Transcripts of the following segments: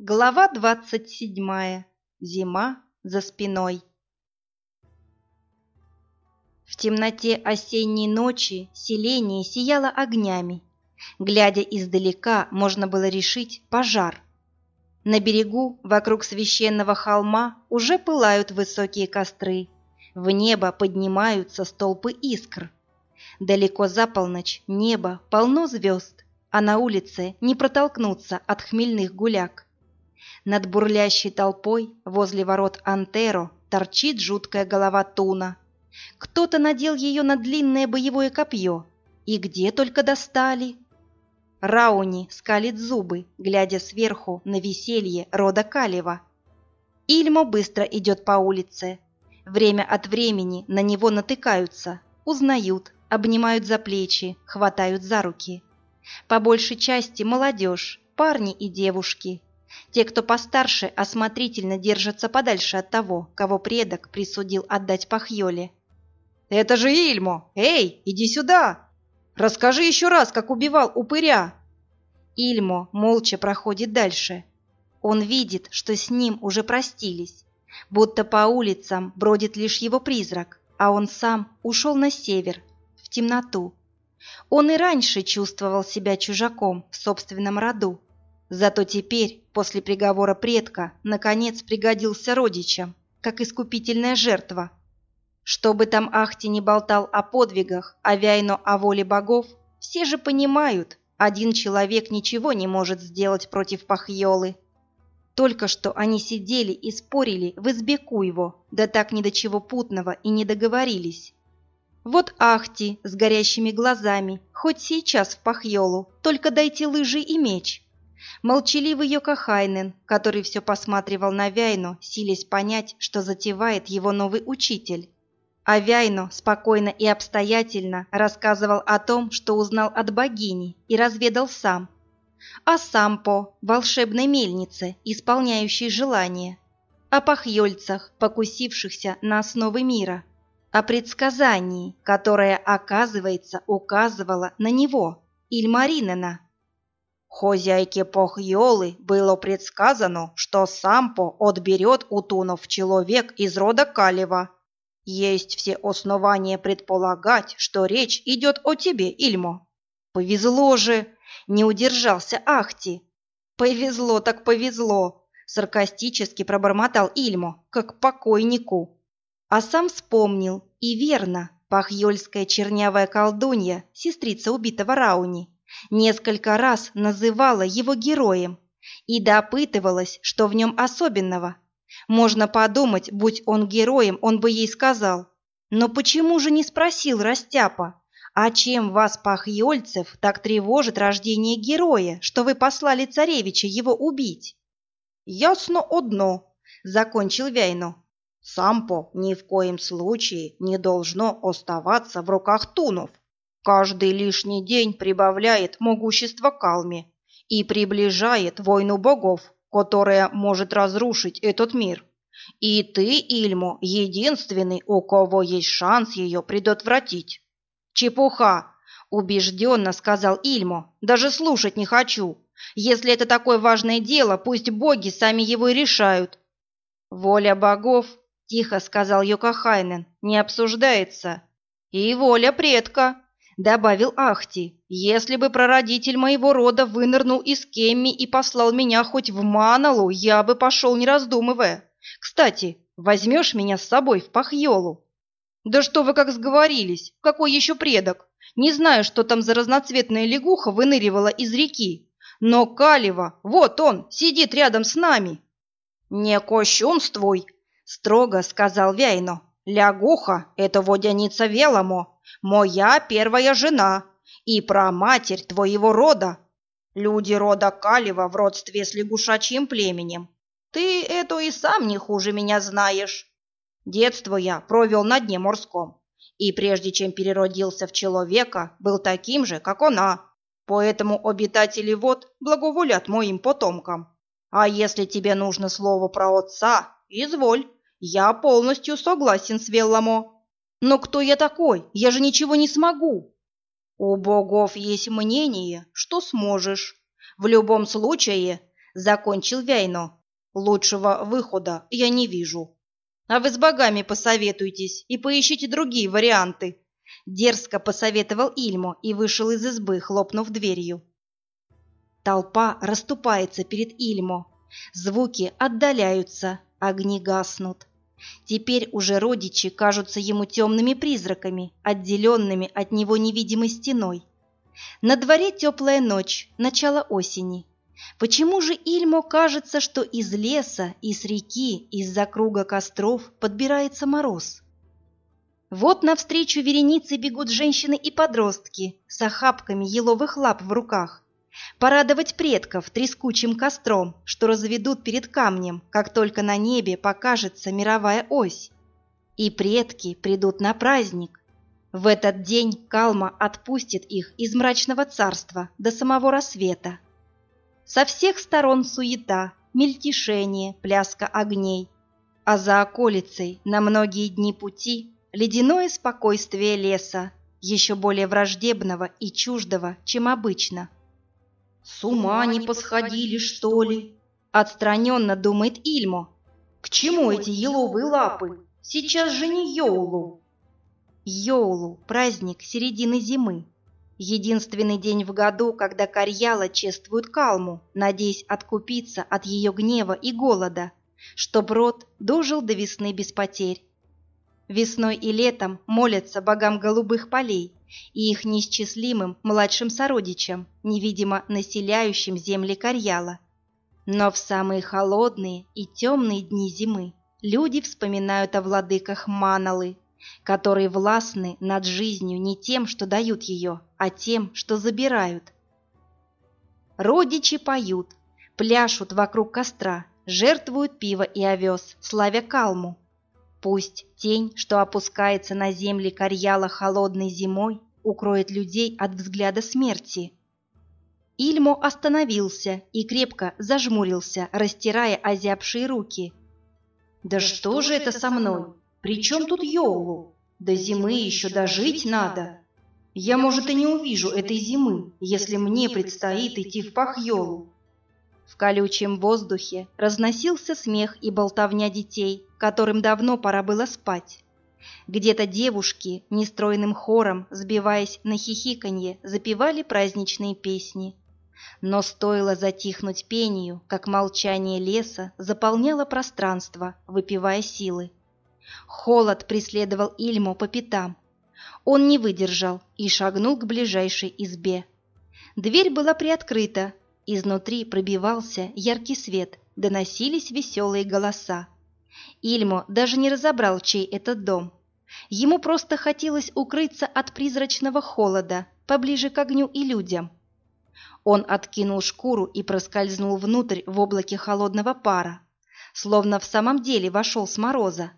Глава двадцать седьмая. Зима за спиной. В темноте осенней ночи селение сияло огнями. Глядя издалека, можно было решить пожар. На берегу, вокруг священного холма, уже пылают высокие костры. В небо поднимаются столпы искр. Далеко за полночь небо полно звезд, а на улице не протолкнуться от хмельных гуляк. Над бурлящей толпой возле ворот Антеро торчит жуткая голова Туна. Кто-то надел ее на длинное боевое копье. И где только достали? Рауни скалит зубы, глядя сверху на веселье рода Калева. Ильмо быстро идет по улице. Время от времени на него натыкаются, узнают, обнимают за плечи, хватают за руки. По большей части молодежь, парни и девушки. Те, кто постарше, осмотрительно держатся подальше от того, кого предок присудил отдать Пахьоле. «Это же Ильмо! Эй, иди сюда! Расскажи еще раз, как убивал упыря!» Ильмо молча проходит дальше. Он видит, что с ним уже простились, будто по улицам бродит лишь его призрак, а он сам ушел на север, в темноту. Он и раньше чувствовал себя чужаком в собственном роду, зато теперь, после приговора предка, наконец пригодился родичам, как искупительная жертва. Что бы там Ахти не болтал о подвигах, о Вяйно о воле богов, все же понимают, один человек ничего не может сделать против Пахьолы. Только что они сидели и спорили в избе Куево, да так ни до чего путного и не договорились. Вот Ахти с горящими глазами, хоть сейчас в Пахьолу, только дайте лыжи и меч. Молчаливый Йокахайнен, который все посматривал на Вяйну, силясь понять, что затевает его новый учитель. А Вяйно спокойно и обстоятельно рассказывал о том, что узнал от богини и разведал сам. О Сампо, волшебной мельнице, исполняющей желания. О пахьольцах, покусившихся на основы мира. О предсказании, которое, оказывается, указывало на него, Ильмаринена. Хозяйке Похьолы было предсказано, что Сампо отберет у тунов человек из рода Калева есть все основания предполагать, что речь идет о тебе, Ильмо. Повезло же, не удержался Ахти. Повезло так повезло, саркастически пробормотал Ильмо, как покойнику. А сам вспомнил, и верно, пахьёльская чернявая колдунья, сестрица убитого Рауни, несколько раз называла его героем и допытывалась, что в нем особенного – можно подумать, будь он героем, он бы ей сказал. Но почему же не спросил Растяпа? А чем вас, пахьёльцев, так тревожит рождение героя, что вы послали царевича его убить? Ясно одно, закончил Вяйно. Сампо ни в коем случае не должно оставаться в руках тунов. Каждый лишний день прибавляет могущество Калме и приближает войну богов которая может разрушить этот мир. И ты, Ильмо, единственный, у кого есть шанс ее предотвратить. Чепуха, убежденно сказал Ильмо. Даже слушать не хочу. Если это такое важное дело, пусть боги сами его и решают. Воля богов, тихо сказал Йокахайнен, не обсуждается. И воля предка, добавил Ахти. Если бы прародитель моего рода вынырнул из Кемми и послал меня хоть в Маналу, я бы пошел, не раздумывая. Кстати, возьмешь меня с собой в Пахьолу? Да что вы как сговорились? Какой еще предок? Не знаю, что там за разноцветная лягуха выныривала из реки. Но Калева, вот он, сидит рядом с нами. Не кощунствуй, строго сказал Вяйно. Лягуха — это водяница Веламо, моя первая жена и праматерь твоего рода. Люди рода Калева в родстве с лягушачьим племенем. Ты это и сам не хуже меня знаешь. Детство я провел на дне морском, и прежде чем переродился в человека, был таким же, как она. Поэтому обитатели вод благоволят моим потомкам. А если тебе нужно слово про отца, изволь, я полностью согласен с Велламо. Но кто я такой? Я же ничего не смогу. У богов есть мнение, что сможешь. В любом случае, закончил Вяйно. Лучшего выхода я не вижу. А вы с богами посоветуйтесь и поищите другие варианты. Дерзко посоветовал Ильмо и вышел из избы, хлопнув дверью. Толпа расступается перед Ильмо. Звуки отдаляются, огни гаснут. Теперь уже родичи кажутся ему темными призраками, отделенными от него невидимой стеной. На дворе теплая ночь, начало осени. Почему же Ильмо кажется, что из леса, из реки, из-за круга костров подбирается мороз? Вот навстречу веренице бегут женщины и подростки с охапками еловых лап в руках. Порадовать предков трескучим костром, что разведут перед камнем, как только на небе покажется мировая ось. И предки придут на праздник. В этот день Калма отпустит их из мрачного царства до самого рассвета. Со всех сторон суета, мельтешение, пляска огней. А за околицей на многие дни пути ледяное спокойствие леса, еще более враждебного и чуждого, чем обычно. «С ума не посходили, что ли?» — отстраненно думает Ильмо. «К чему эти еловые лапы? Сейчас же не Йоулу!» Йоулу – праздник середины зимы. Единственный день в году, когда Карьяла чествует Калму, надеясь откупиться от ее гнева и голода, чтоб род дожил до весны без потерь. Весной и летом молятся богам голубых полей и их неисчислимым младшим сородичам, невидимо населяющим земли Карьяла. Но в самые холодные и темные дни зимы люди вспоминают о владыках Маналы, которые властны над жизнью не тем, что дают ее, а тем, что забирают. Родичи поют, пляшут вокруг костра, жертвуют пиво и овес, славя калму. Пусть тень, что опускается на земли Карьяла холодной зимой, укроет людей от взгляда смерти. Ильмо остановился и крепко зажмурился, растирая озябшие руки. «Да что же это со мной? При чем тут Йоулу? До зимы еще дожить надо. Я, может, и не увижу этой зимы, если мне предстоит идти в Пахьолу. В колючем воздухе разносился смех и болтовня детей, которым давно пора было спать. Где-то девушки, нестройным хором, сбиваясь на хихиканье, запевали праздничные песни. Но стоило затихнуть пению, как молчание леса заполняло пространство, выпивая силы. Холод преследовал Ильму по пятам. Он не выдержал и шагнул к ближайшей избе. Дверь была приоткрыта, изнутри пробивался яркий свет, доносились веселые голоса. Ильмо даже не разобрал, чей этот дом. Ему просто хотелось укрыться от призрачного холода, поближе к огню и людям. Он откинул шкуру и проскользнул внутрь в облаке холодного пара, словно в самом деле вошел с мороза.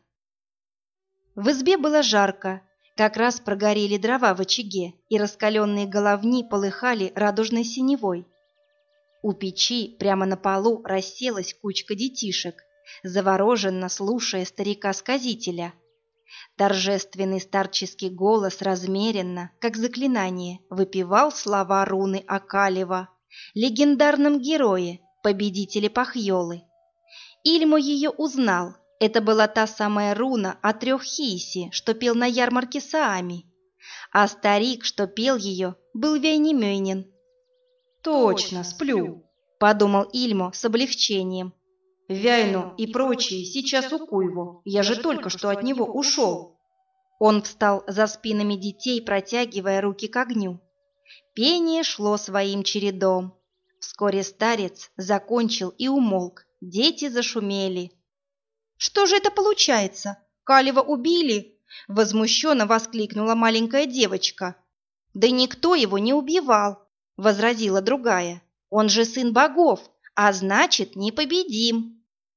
В избе было жарко, как раз прогорели дрова в очаге, и раскаленные головни полыхали радужной синевой. У печи прямо на полу расселась кучка детишек, завороженно слушая старика-сказителя. Торжественный старческий голос размеренно, как заклинание, выпивал слова руны Акалева, легендарном герое, победителе Пахьолы. Ильмо ее узнал – это была та самая руна о трех хиси, что пел на ярмарке Саами. А старик, что пел ее, был Вейнемёйнин. «Точно, сплю», — подумал Ильмо с облегчением. «Вяйну и прочие сейчас у Куйву, я же только что от него ушел». Он встал за спинами детей, протягивая руки к огню. Пение шло своим чередом. Вскоре старец закончил и умолк. Дети зашумели, что же это получается? Калева убили? Возмущенно воскликнула маленькая девочка. Да никто его не убивал, возразила другая. Он же сын богов, а значит, непобедим.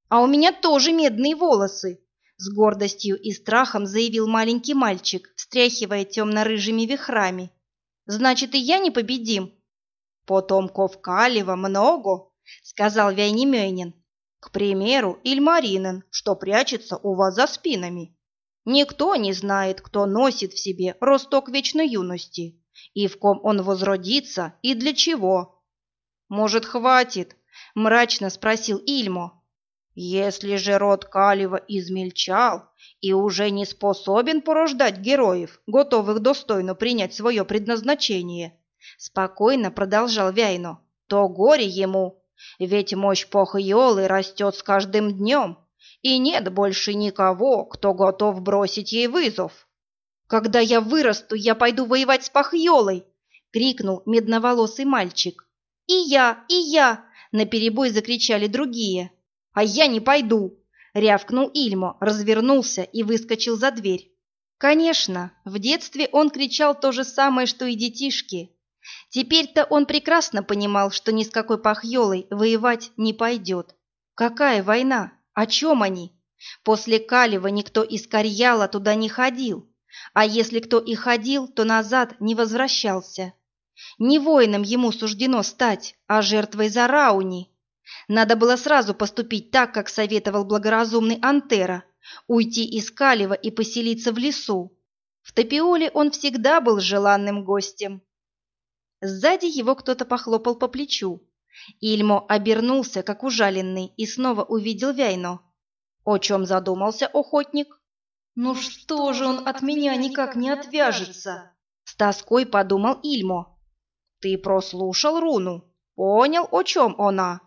А у меня тоже медные волосы, с гордостью и страхом заявил маленький мальчик, встряхивая темно-рыжими вихрами. Значит, и я непобедим. Потомков Калева много, сказал Вяйнемёйнин. К примеру, Ильмаринен, что прячется у вас за спинами. Никто не знает, кто носит в себе росток вечной юности, и в ком он возродится, и для чего. Может, хватит? — мрачно спросил Ильмо. «Если же род Калева измельчал и уже не способен порождать героев, готовых достойно принять свое предназначение, — спокойно продолжал Вяйно, — то горе ему, ведь мощь Похьолы растет с каждым днем, и нет больше никого, кто готов бросить ей вызов. «Когда я вырасту, я пойду воевать с Пахьолой!» — крикнул медноволосый мальчик. «И я, и я!» — наперебой закричали другие. «А я не пойду!» — рявкнул Ильмо, развернулся и выскочил за дверь. Конечно, в детстве он кричал то же самое, что и детишки. Теперь-то он прекрасно понимал, что ни с какой Пахьолой воевать не пойдет. Какая война? О чем они? После Калева никто из Карьяла туда не ходил. А если кто и ходил, то назад не возвращался. Не воином ему суждено стать, а жертвой Зарауни. Надо было сразу поступить так, как советовал благоразумный Антера, уйти из Калева и поселиться в лесу. В Топиоле он всегда был желанным гостем. Сзади его кто-то похлопал по плечу. Ильмо обернулся, как ужаленный, и снова увидел Вяйно. О чем задумался охотник? Ну что же он от меня никак не отвяжется? С тоской подумал Ильмо. Ты прослушал руну? Понял, о чем она?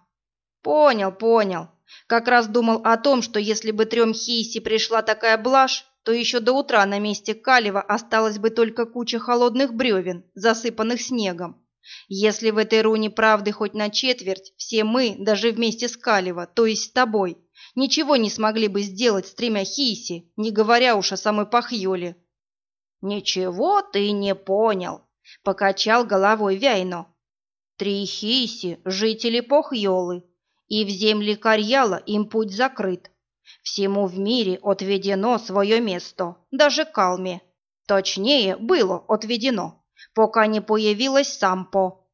Понял, понял. Как раз думал о том, что если бы трем Хиси пришла такая блажь, то еще до утра на месте Калева осталась бы только куча холодных бревен, засыпанных снегом. Если в этой руне правды хоть на четверть, все мы, даже вместе с Калева, то есть с тобой, ничего не смогли бы сделать с тремя хиси, не говоря уж о самой Пахьоле. «Ничего ты не понял», — покачал головой Вяйно. «Три хиси — жители Пахьолы, и в земле Карьяла им путь закрыт. Всему в мире отведено свое место, даже Калме. Точнее, было отведено, пока не появилась Сампо.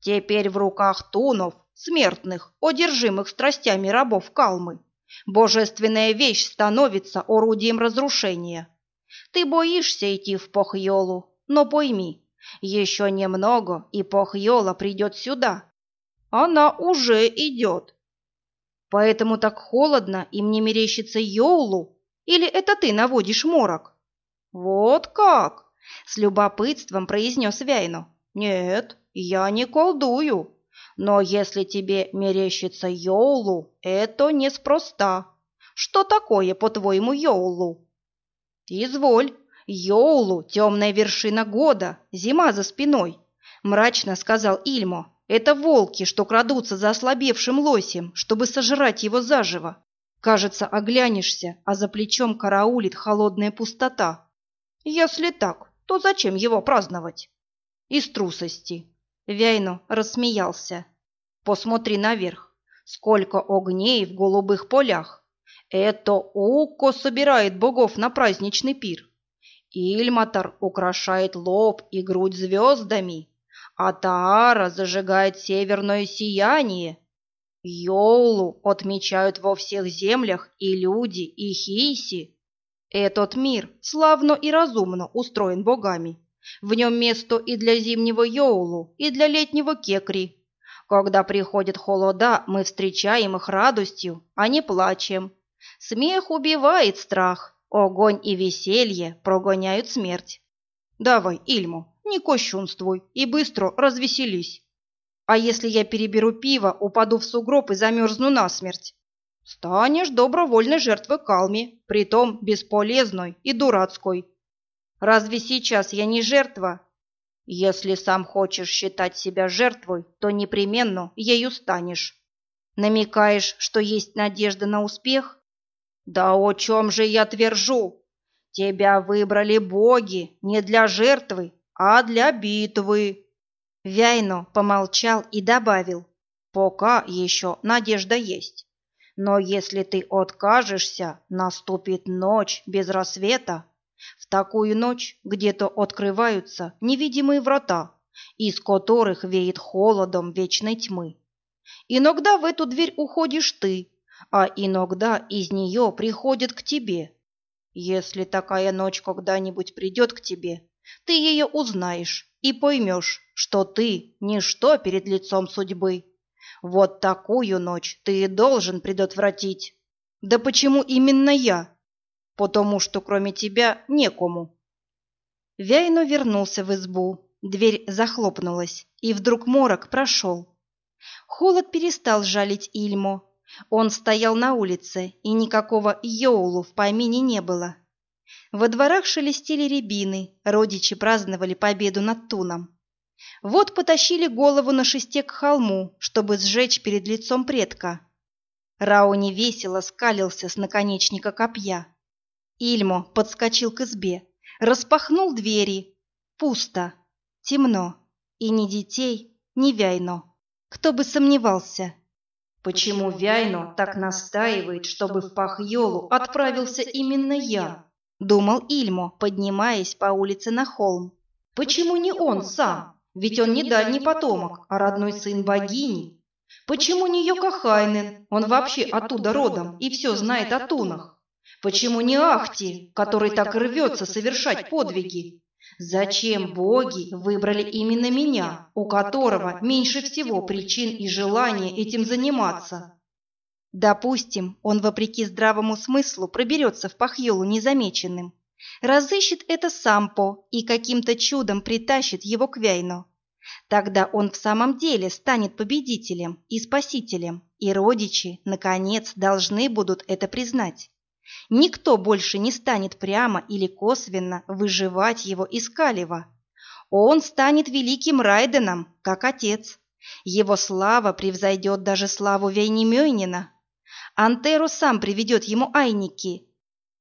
Теперь в руках тунов, смертных, одержимых страстями рабов Калмы. Божественная вещь становится орудием разрушения. Ты боишься идти в Похьолу, но пойми, еще немного, и Похьола придет сюда. Она уже идет. Поэтому так холодно, и мне мерещится Йоулу? Или это ты наводишь морок? Вот как? С любопытством произнес Вяйну. Нет, я не колдую. Но если тебе мерещится Йоулу, это неспроста. Что такое, по-твоему, Йоулу? Изволь, Йоулу — темная вершина года, зима за спиной, мрачно сказал Ильмо. Это волки, что крадутся за ослабевшим лосем, чтобы сожрать его заживо. Кажется, оглянешься, а за плечом караулит холодная пустота. Если так, то зачем его праздновать? Из трусости. Вяйно рассмеялся. Посмотри наверх. Сколько огней в голубых полях. Это Укко собирает богов на праздничный пир. Ильматор украшает лоб и грудь звездами, а Таара зажигает северное сияние. Йоулу отмечают во всех землях и люди, и хиси. Этот мир славно и разумно устроен богами. В нем место и для зимнего Йоулу, и для летнего Кекри. Когда приходит холода, мы встречаем их радостью, а не плачем. Смех убивает страх, огонь и веселье прогоняют смерть. Давай, Ильму, не кощунствуй и быстро развеселись. А если я переберу пиво, упаду в сугроб и замерзну насмерть? Станешь добровольной жертвой калми, притом бесполезной и дурацкой. Разве сейчас я не жертва? Если сам хочешь считать себя жертвой, то непременно ею станешь. Намекаешь, что есть надежда на успех? Да о чем же я твержу? Тебя выбрали боги не для жертвы, а для битвы. Вяйно помолчал и добавил, пока еще надежда есть. Но если ты откажешься, наступит ночь без рассвета. В такую ночь где-то открываются невидимые врата, из которых веет холодом вечной тьмы. Иногда в эту дверь уходишь ты, а иногда из нее приходят к тебе. Если такая ночь когда-нибудь придет к тебе, ты ее узнаешь и поймешь, что ты – ничто перед лицом судьбы. Вот такую ночь ты и должен предотвратить. Да почему именно я? Потому что кроме тебя некому. Вяйно вернулся в избу. Дверь захлопнулась, и вдруг морок прошел. Холод перестал жалить Ильму. Он стоял на улице, и никакого Йоулу в помине не было. Во дворах шелестели рябины, родичи праздновали победу над Туном. Вот потащили голову на шесте к холму, чтобы сжечь перед лицом предка. Рауни весело скалился с наконечника копья. Ильмо подскочил к избе, распахнул двери. Пусто, темно, и ни детей, ни Вяйно. Кто бы сомневался. Почему Вяйно так настаивает, чтобы в Пахьолу отправился именно я? Думал Ильмо, поднимаясь по улице на холм. Почему не он сам? Ведь он не дальний потомок, а родной сын богини. Почему не Йокахайнен? Он вообще оттуда родом и все знает о тунах. Почему не Ахти, который так рвется совершать подвиги? Зачем боги выбрали именно меня, у которого меньше всего причин и желания этим заниматься? Допустим, он, вопреки здравому смыслу, проберется в Пахьолу незамеченным. Разыщет это Сампо и каким-то чудом притащит его к Вяйну. Тогда он в самом деле станет победителем и спасителем, и родичи, наконец, должны будут это признать. Никто больше не станет прямо или косвенно выживать его из Калева. Он станет великим Райденом, как отец. Его слава превзойдет даже славу Вейнемёйнина. Антеру сам приведет ему айники.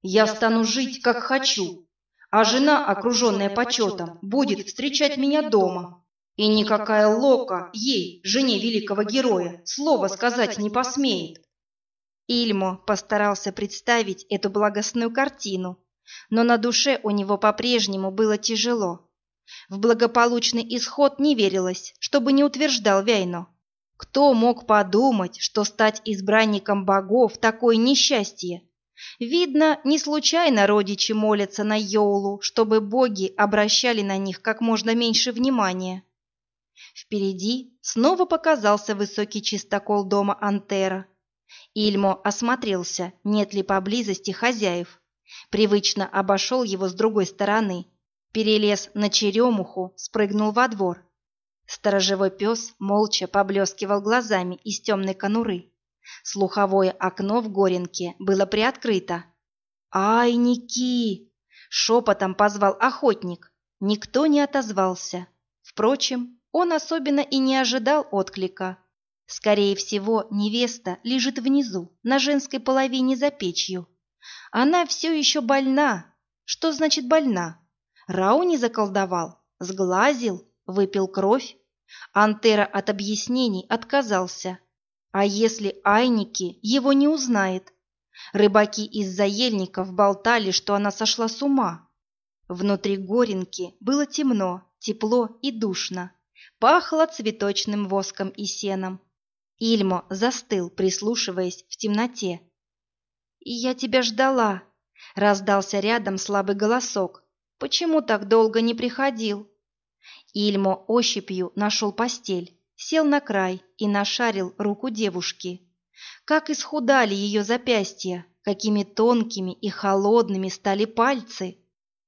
Я стану жить, как хочу, а жена, окруженная почетом, будет встречать меня дома. И никакая Лока ей, жене великого героя, слова сказать не посмеет. Ильмо постарался представить эту благостную картину, но на душе у него по-прежнему было тяжело. В благополучный исход не верилось, чтобы не утверждал Вяйно. Кто мог подумать, что стать избранником богов – такое несчастье? Видно, не случайно родичи молятся на Йоулу, чтобы боги обращали на них как можно меньше внимания. Впереди снова показался высокий чистокол дома Антера. Ильмо осмотрелся, нет ли поблизости хозяев. Привычно обошел его с другой стороны, перелез на черемуху, спрыгнул во двор. Сторожевой пес молча поблескивал глазами из темной конуры. Слуховое окно в горенке было приоткрыто. «Ай, Ники!» — шепотом позвал охотник. Никто не отозвался. Впрочем, он особенно и не ожидал отклика. Скорее всего, невеста лежит внизу, на женской половине за печью. Она все еще больна. Что значит больна? Рау не заколдовал, сглазил, выпил кровь. Антера от объяснений отказался. А если Айники его не узнает? Рыбаки из-за ельников болтали, что она сошла с ума. Внутри горенки было темно, тепло и душно. Пахло цветочным воском и сеном. Ильмо застыл, прислушиваясь в темноте. «Я тебя ждала», — раздался рядом слабый голосок. «Почему так долго не приходил?» Ильмо ощупью нашел постель, сел на край и нашарил руку девушки. Как исхудали ее запястья, какими тонкими и холодными стали пальцы.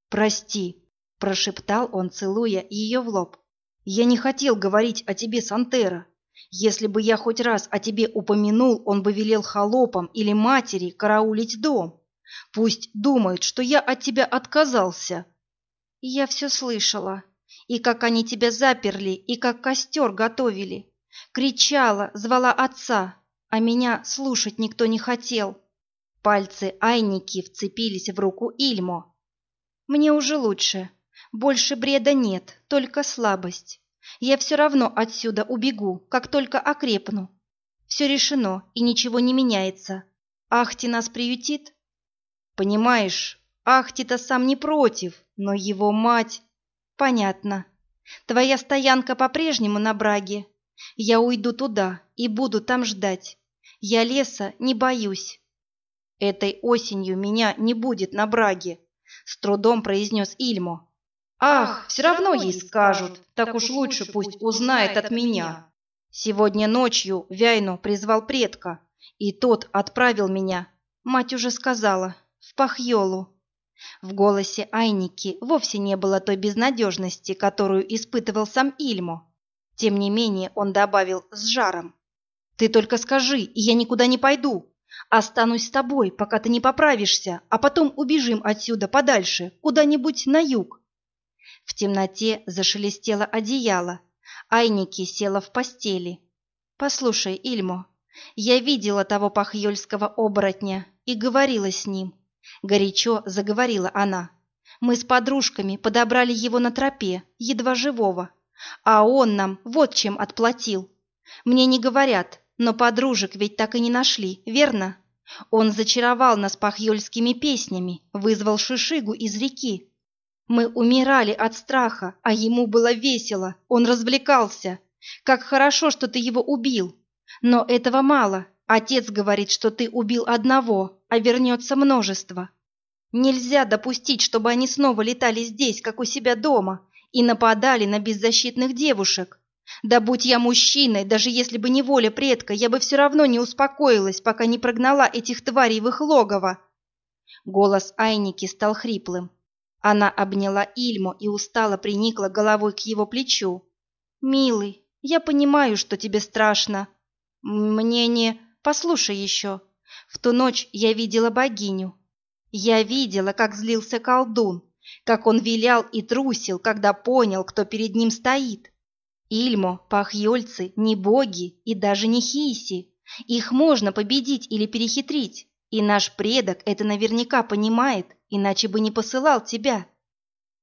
«Прости», — прошептал он, целуя ее в лоб. «Я не хотел говорить о тебе, Сантера. Если бы я хоть раз о тебе упомянул, он бы велел холопам или матери караулить дом. Пусть думают, что я от тебя отказался». «Я все слышала», и как они тебя заперли, и как костер готовили. Кричала, звала отца, а меня слушать никто не хотел. Пальцы Айники вцепились в руку Ильмо. Мне уже лучше. Больше бреда нет, только слабость. Я все равно отсюда убегу, как только окрепну. Все решено, и ничего не меняется. Ахти нас приютит? Понимаешь, Ахти-то сам не против, но его мать... Понятно. Твоя стоянка по-прежнему на Браге. Я уйду туда и буду там ждать. Я леса не боюсь. Этой осенью меня не будет на Браге, с трудом произнес Ильмо. Ах, все равно ей скажут, так уж лучше пусть узнает от меня. Сегодня ночью Вяйну призвал предка, и тот отправил меня, мать уже сказала, в Пахьолу. В голосе Айники вовсе не было той безнадежности, которую испытывал сам Ильмо. Тем не менее он добавил с жаром. «Ты только скажи, и я никуда не пойду. Останусь с тобой, пока ты не поправишься, а потом убежим отсюда подальше, куда-нибудь на юг». В темноте зашелестело одеяло. Айники села в постели. «Послушай, Ильмо, я видела того пахьёльского оборотня и говорила с ним. Горячо заговорила она. Мы с подружками подобрали его на тропе, едва живого. А он нам вот чем отплатил. Мне не говорят, но подружек ведь так и не нашли, верно? Он зачаровал нас пахьёльскими песнями, вызвал шишигу из реки. Мы умирали от страха, а ему было весело, он развлекался. Как хорошо, что ты его убил. Но этого мало. Отец говорит, что ты убил одного, а вернется множество. Нельзя допустить, чтобы они снова летали здесь, как у себя дома, и нападали на беззащитных девушек. Да будь я мужчиной, даже если бы не воля предка, я бы все равно не успокоилась, пока не прогнала этих тварей в их логово. Голос Айники стал хриплым. Она обняла Ильму и устало приникла головой к его плечу. «Милый, я понимаю, что тебе страшно. Мне не... Послушай еще. В ту ночь я видела богиню. Я видела, как злился колдун, как он вилял и трусил, когда понял, кто перед ним стоит. Ильмо, пахьёльцы не боги и даже не хиси. Их можно победить или перехитрить, и наш предок это наверняка понимает, иначе бы не посылал тебя.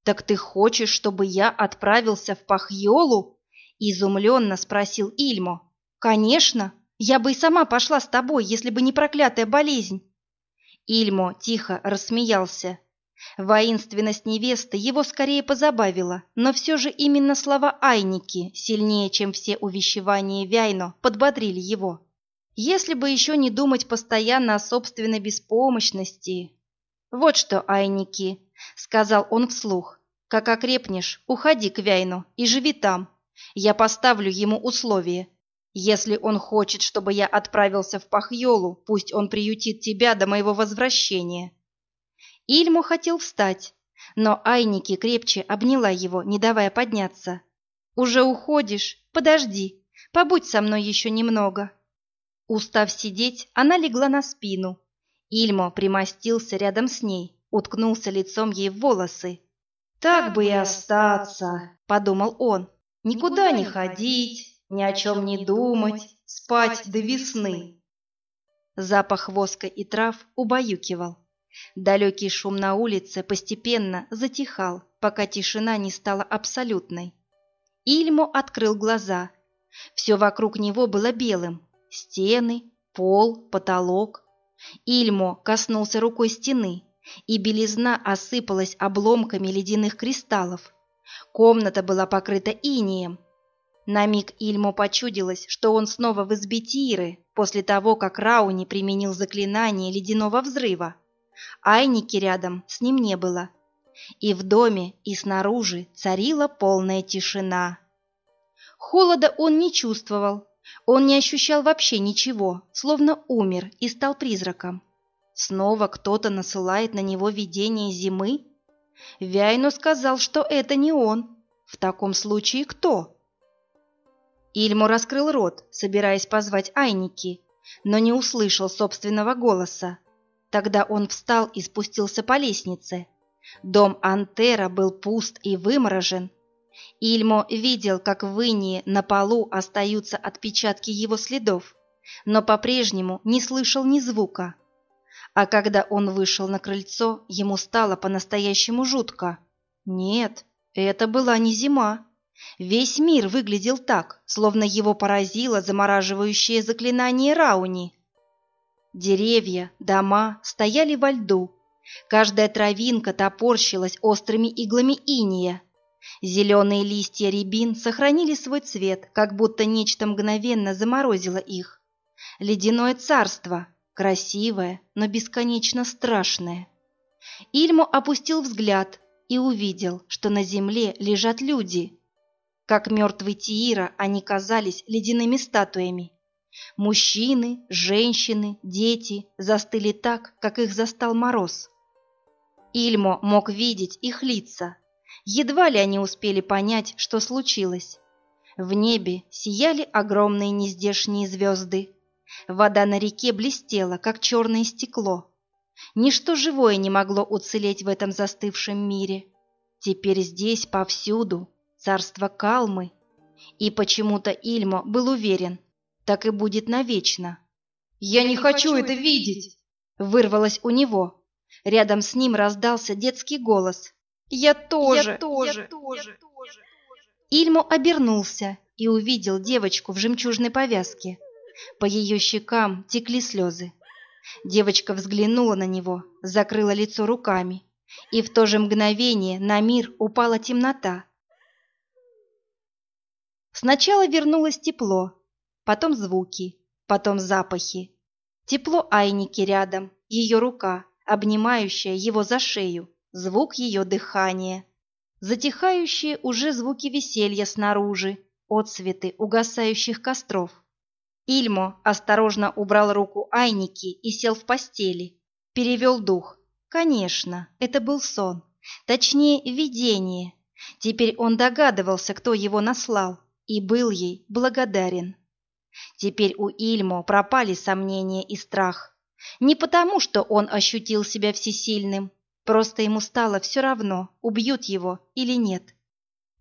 Так ты хочешь, чтобы я отправился в Пахьолу? Изумленно спросил Ильмо. Конечно, я бы и сама пошла с тобой, если бы не проклятая болезнь. Ильмо тихо рассмеялся. Воинственность невесты его скорее позабавила, но все же именно слова Айники, сильнее, чем все увещевания Вяйно, подбодрили его. Если бы еще не думать постоянно о собственной беспомощности. «Вот что, Айники», — сказал он вслух, — «как окрепнешь, уходи к Вяйну и живи там. Я поставлю ему условие. Если он хочет, чтобы я отправился в Пахьолу, пусть он приютит тебя до моего возвращения». Ильму хотел встать, но Айники крепче обняла его, не давая подняться. «Уже уходишь? Подожди, побудь со мной еще немного». Устав сидеть, она легла на спину. Ильмо примостился рядом с ней, уткнулся лицом ей в волосы. «Так бы и остаться», — подумал он. «Никуда не ходить, ни о чем не думать, спать до весны». Запах воска и трав убаюкивал. Далекий шум на улице постепенно затихал, пока тишина не стала абсолютной. Ильмо открыл глаза. Все вокруг него было белым. Стены, пол, потолок. Ильмо коснулся рукой стены, и белизна осыпалась обломками ледяных кристаллов. Комната была покрыта инеем. На миг Ильмо почудилось, что он снова в Избитиры, после того, как Рауни применил заклинание ледяного взрыва. Айники рядом с ним не было. И в доме, и снаружи царила полная тишина. Холода он не чувствовал, он не ощущал вообще ничего, словно умер и стал призраком. Снова кто-то насылает на него видение зимы? Вяйно сказал, что это не он. В таком случае кто? Ильмо раскрыл рот, собираясь позвать Айники, но не услышал собственного голоса. Тогда он встал и спустился по лестнице. Дом Антера был пуст и выморожен. Ильмо видел, как в инии на полу остаются отпечатки его следов, но по-прежнему не слышал ни звука. А когда он вышел на крыльцо, ему стало по-настоящему жутко. Нет, это была не зима. Весь мир выглядел так, словно его поразило замораживающее заклинание Рауни. Деревья, дома стояли во льду. Каждая травинка топорщилась острыми иглами иния. Зеленые листья рябин сохранили свой цвет, как будто нечто мгновенно заморозило их. Ледяное царство, красивое, но бесконечно страшное. Ильмо опустил взгляд и увидел, что на земле лежат люди. Как мертвый Тиира они казались ледяными статуями. Мужчины, женщины, дети застыли так, как их застал мороз. Ильмо мог видеть их лица. Едва ли они успели понять, что случилось. В небе сияли огромные нездешние звезды. Вода на реке блестела, как черное стекло. Ничто живое не могло уцелеть в этом застывшем мире. Теперь здесь повсюду царство Калмы. И почему-то Ильмо был уверен, так и будет навечно. «Я не хочу это видеть!» Вырвалось у него. Рядом с ним раздался детский голос. «Я тоже! Я тоже! Я тоже!» Ильмо обернулся и увидел девочку в жемчужной повязке. По ее щекам текли слезы. Девочка взглянула на него, закрыла лицо руками, и в то же мгновение на мир упала темнота. Сначала вернулось тепло, потом звуки, потом запахи. Тепло Айники рядом, ее рука, обнимающая его за шею, звук ее дыхания. Затихающие уже звуки веселья снаружи, отсветы угасающих костров. Ильмо осторожно убрал руку Айники и сел в постели. Перевел дух. Конечно, это был сон. Точнее, видение. Теперь он догадывался, кто его наслал, и был ей благодарен. Теперь у Ильмо пропали сомнения и страх. Не потому, что он ощутил себя всесильным, просто ему стало все равно, убьют его или нет.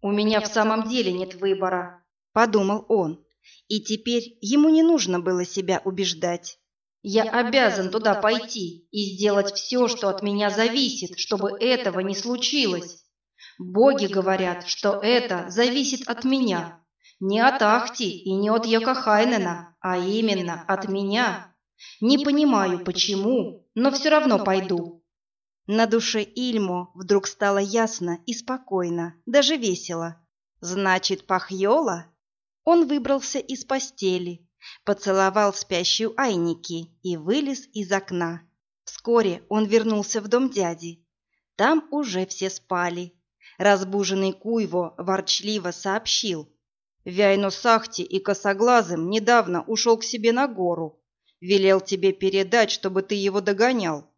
«У меня в самом деле нет выбора», — подумал он. И теперь ему не нужно было себя убеждать. Я обязан туда пойти и сделать все, что от меня зависит, чтобы этого не случилось. Боги говорят, что это зависит от меня. Не от Ахти и не от Йокахайнена, а именно от меня. Не понимаю, почему, но все равно пойду. На душе Ильмо вдруг стало ясно и спокойно, даже весело. Значит, Пахьола? Он выбрался из постели, поцеловал спящую Айники и вылез из окна. Вскоре он вернулся в дом дяди. Там уже все спали. Разбуженный Куйво ворчливо сообщил. «Вяйно Сахти и Косоглазым недавно ушел к себе на гору. Велел тебе передать, чтобы ты его догонял.